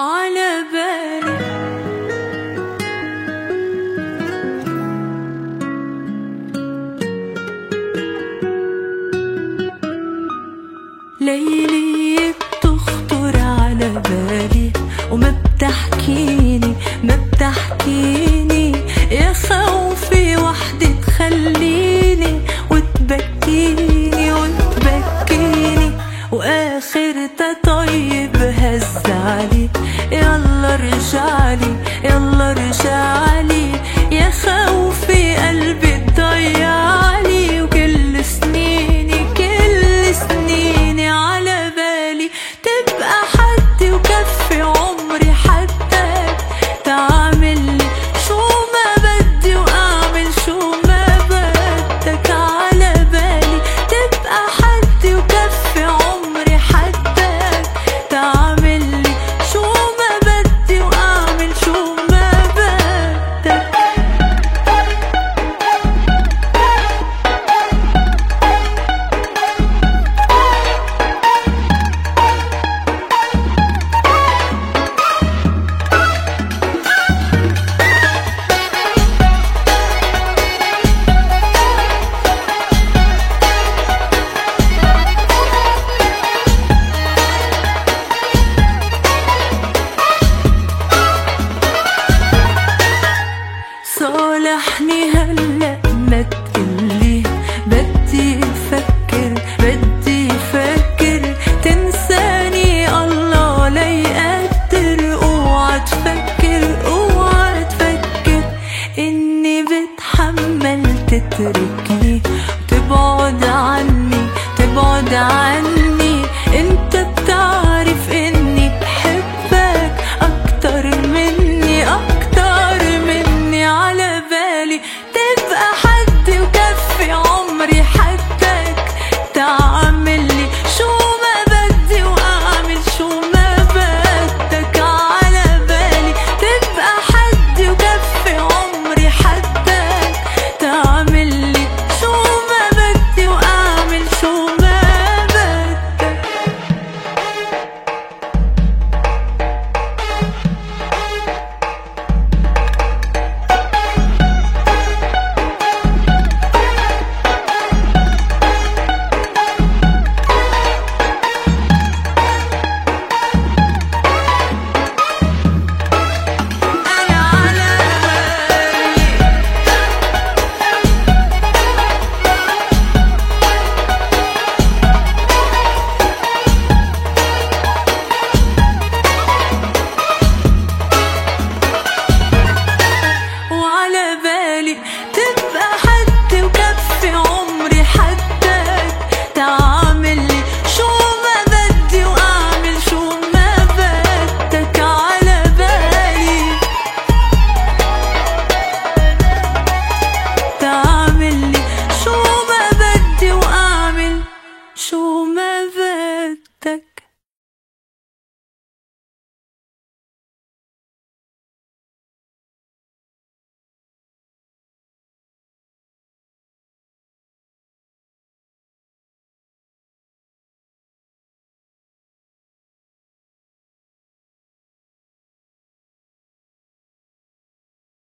على بالي. ليلي واخرتها طيب هزعلي يلا رجعلي يلا رجعلي بحالي